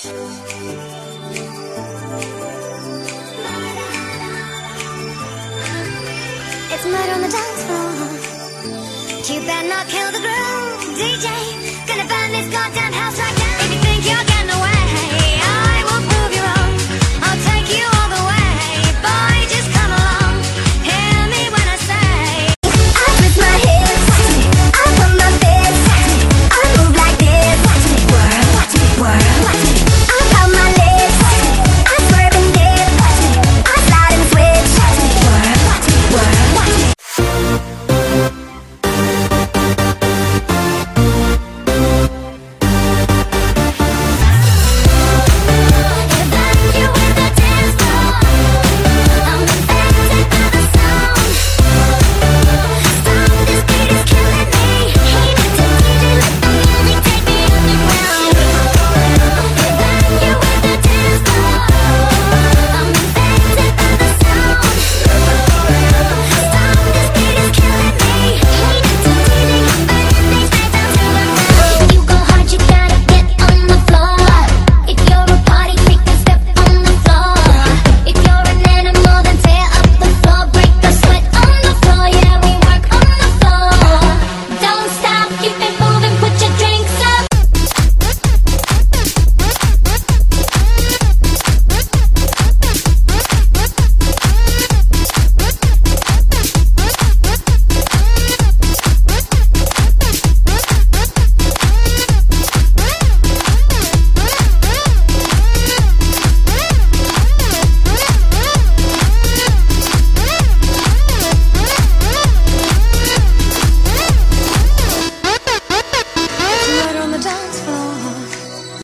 It's murder on the dance floor. You better not kill the groove, DJ.